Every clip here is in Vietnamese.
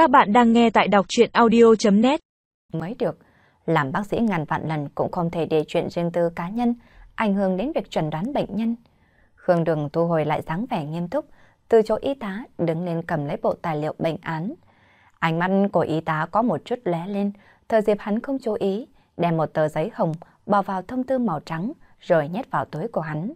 Các bạn đang nghe tại đọc chuyện audio.net Mới được, làm bác sĩ ngàn vạn lần cũng không thể để chuyện riêng tư cá nhân ảnh hưởng đến việc chuẩn đoán bệnh nhân. Khương Đường thu hồi lại dáng vẻ nghiêm túc, từ chỗ y tá đứng lên cầm lấy bộ tài liệu bệnh án. Ánh mắt của y tá có một chút lé lên, thời dịp hắn không chú ý, đem một tờ giấy hồng bỏ vào thông tư màu trắng rồi nhét vào túi của hắn.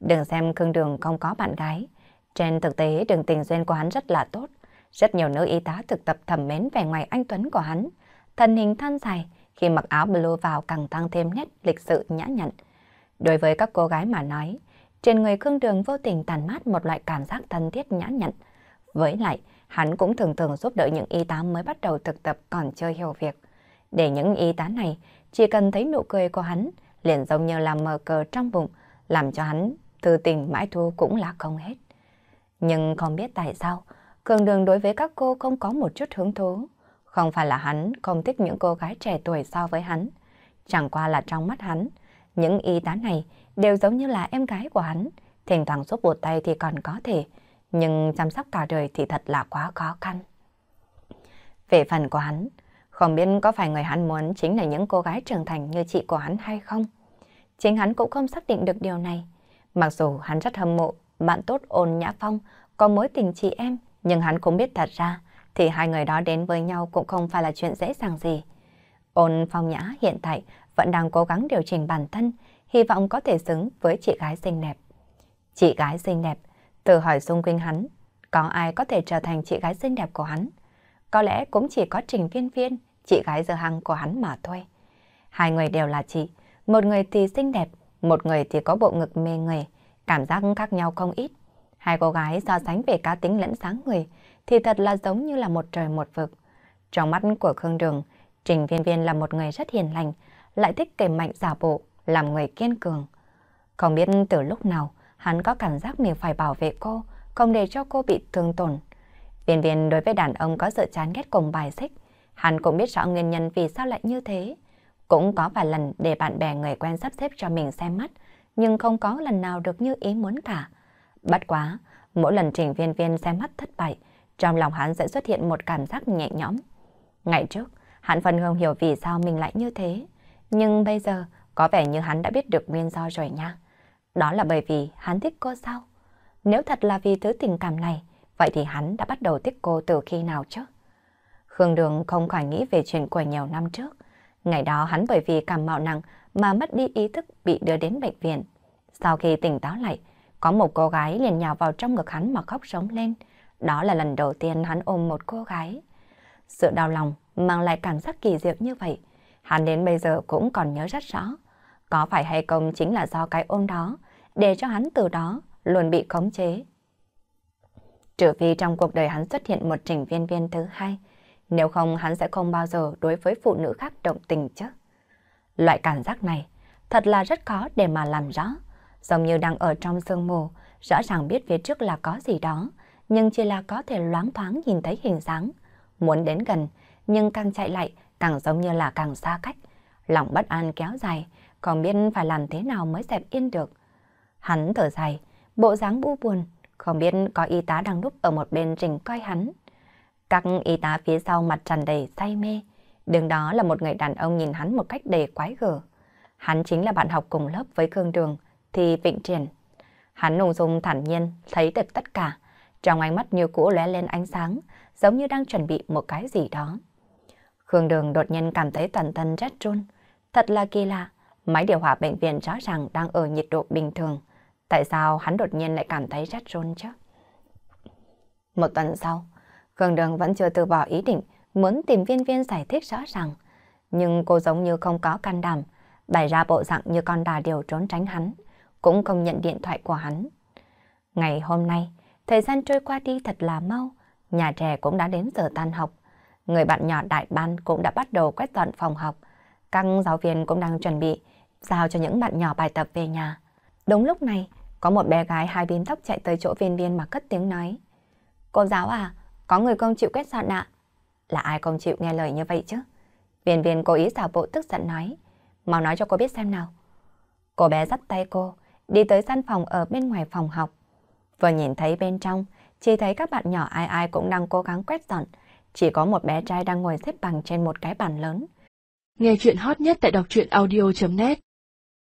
Đừng xem Khương Đường không có bạn gái. Trên thực tế đường tình duyên của hắn rất là tốt. Rất nhiều nữ y tá thực tập thầm mến vẻ ngoài anh Tuấn của hắn. Thân hình than dài, khi mặc áo blue vào càng tăng thêm nét lịch sự nhã nhặn. Đối với các cô gái mà nói, trên người Khương Đường vô tình tàn mát một loại cảm giác thân thiết nhã nhặn. Với lại, hắn cũng thường thường giúp đỡ những y tá mới bắt đầu thực tập còn chưa hiểu việc. Để những y tá này chỉ cần thấy nụ cười của hắn, liền giống như là mờ cờ trong bụng, làm cho hắn từ tình mãi thu cũng là không hết. Nhưng không biết tại sao, Cường Đường đối với các cô không có một chút hứng thú. Không phải là hắn không thích những cô gái trẻ tuổi so với hắn. Chẳng qua là trong mắt hắn, những y tá này đều giống như là em gái của hắn. Thỉnh thoảng giúp một tay thì còn có thể, nhưng chăm sóc cả đời thì thật là quá khó khăn. Về phần của hắn, không biết có phải người hắn muốn chính là những cô gái trưởng thành như chị của hắn hay không? Chính hắn cũng không xác định được điều này. Mặc dù hắn rất hâm mộ, bạn tốt ôn nhã phong, có mối tình chị em, nhưng hắn cũng biết thật ra thì hai người đó đến với nhau cũng không phải là chuyện dễ dàng gì. Ôn phong nhã hiện tại vẫn đang cố gắng điều chỉnh bản thân, hy vọng có thể xứng với chị gái xinh đẹp. Chị gái xinh đẹp, từ hỏi xung quanh hắn, có ai có thể trở thành chị gái xinh đẹp của hắn? Có lẽ cũng chỉ có Trình Viên Viên, chị gái giờ hăng của hắn mà thôi. Hai người đều là chị, một người thì xinh đẹp, một người thì có bộ ngực mê người, cảm giác khác nhau không ít. Hai cô gái so sánh về cá tính lẫn sáng người thì thật là giống như là một trời một vực. Trong mắt của Khương Đường, Trình Viên Viên là một người rất hiền lành, lại thích kể mạnh giả bộ, làm người kiên cường. Không biết từ lúc nào, hắn có cảm giác mình phải bảo vệ cô, không để cho cô bị thương tổn. Viên Viên đối với đàn ông có sự chán ghét cùng bài xích. Hắn cũng biết rõ nguyên nhân vì sao lại như thế. Cũng có vài lần để bạn bè người quen sắp xếp cho mình xem mắt, nhưng không có lần nào được như ý muốn cả. Bất quá, mỗi lần trình viên viên xem mắt thất bại, trong lòng hắn sẽ xuất hiện một cảm giác nhẹ nhõm. Ngày trước, hắn vẫn không hiểu vì sao mình lại như thế. Nhưng bây giờ, có vẻ như hắn đã biết được nguyên do rồi nha. Đó là bởi vì hắn thích cô sao? Nếu thật là vì thứ tình cảm này, vậy thì hắn đã bắt đầu thích cô từ khi nào chứ? Khương Đường không khỏi nghĩ về chuyện của nhiều năm trước. Ngày đó hắn bởi vì cảm mạo nặng mà mất đi ý thức bị đưa đến bệnh viện. Sau khi tỉnh táo lại, có một cô gái liền nhào vào trong ngực hắn mà khóc sống lên. Đó là lần đầu tiên hắn ôm một cô gái. Sự đau lòng mang lại cảm giác kỳ diệu như vậy. Hắn đến bây giờ cũng còn nhớ rất rõ. Có phải hay không chính là do cái ôm đó, để cho hắn từ đó luôn bị khống chế. Trừ phi trong cuộc đời hắn xuất hiện một trình viên viên thứ hai, nếu không hắn sẽ không bao giờ đối với phụ nữ khác động tình chứ. Loại cảm giác này thật là rất khó để mà làm rõ giống như đang ở trong sương mù, rõ ràng biết phía trước là có gì đó, nhưng chỉ là có thể loáng thoáng nhìn thấy hình dáng. Muốn đến gần, nhưng càng chạy lại, càng giống như là càng xa cách. Lòng bất an kéo dài, còn biết phải làm thế nào mới dẹp yên được. Hắn thở dài, bộ dáng bu buồn, không biết có y tá đang núp ở một bên trình coi hắn. Các y tá phía sau mặt tràn đầy say mê, đường đó là một người đàn ông nhìn hắn một cách đầy quái gở. Hắn chính là bạn học cùng lớp với Khương Đường, thì Vịnh Triển. Hắn nùng dung thản nhiên, thấy được tất cả. Trong ánh mắt như cũ lóe lên ánh sáng, giống như đang chuẩn bị một cái gì đó. Khương Đường đột nhiên cảm thấy toàn thân rét run. Thật là kỳ lạ, máy điều hòa bệnh viện rõ ràng đang ở nhiệt độ bình thường. Tại sao hắn đột nhiên lại cảm thấy rét run chứ? Một tuần sau, Khương Đường vẫn chưa từ bỏ ý định muốn tìm viên viên giải thích rõ ràng. Nhưng cô giống như không có can đảm, bày ra bộ dạng như con đà điều trốn tránh hắn cũng không nhận điện thoại của hắn. Ngày hôm nay, thời gian trôi qua đi thật là mau, nhà trẻ cũng đã đến giờ tan học. Người bạn nhỏ đại ban cũng đã bắt đầu quét dọn phòng học. Các giáo viên cũng đang chuẩn bị giao cho những bạn nhỏ bài tập về nhà. Đúng lúc này, có một bé gái hai bím tóc chạy tới chỗ viên viên mà cất tiếng nói. Cô giáo à, có người không chịu quét dọn ạ. Là ai không chịu nghe lời như vậy chứ? Viên viên cố ý giả bộ tức giận nói. Mau nói cho cô biết xem nào. Cô bé dắt tay cô, đi tới gian phòng ở bên ngoài phòng học. Vừa nhìn thấy bên trong, chỉ thấy các bạn nhỏ ai ai cũng đang cố gắng quét dọn, chỉ có một bé trai đang ngồi xếp bằng trên một cái bàn lớn. Nghe chuyện hot nhất tại đọc truyện audio.net